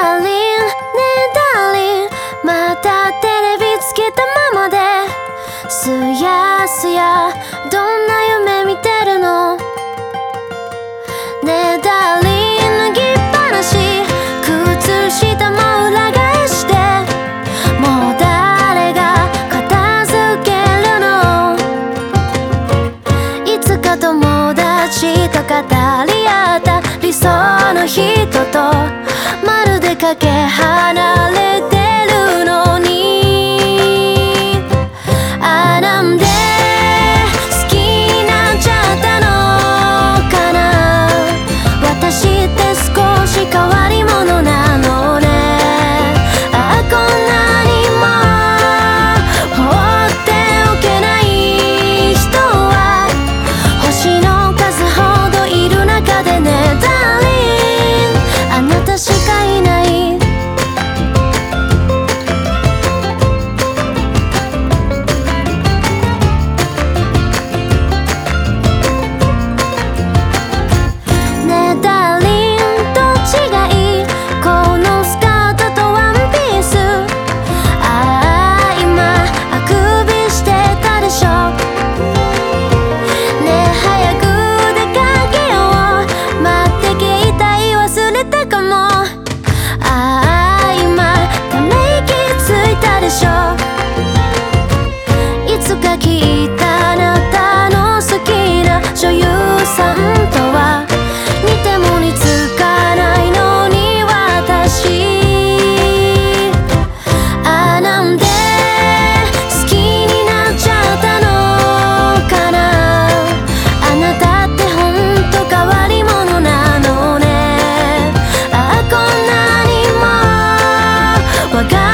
ダーリンねえダーリン。またテレビつけたままで。すやすやどんな夢見てるの？ねえダーリン脱ぎっぱなし。靴下も裏返して。もう誰が片付けるの？いつか友達と語り合った理想の人と。け離れ 넘어가.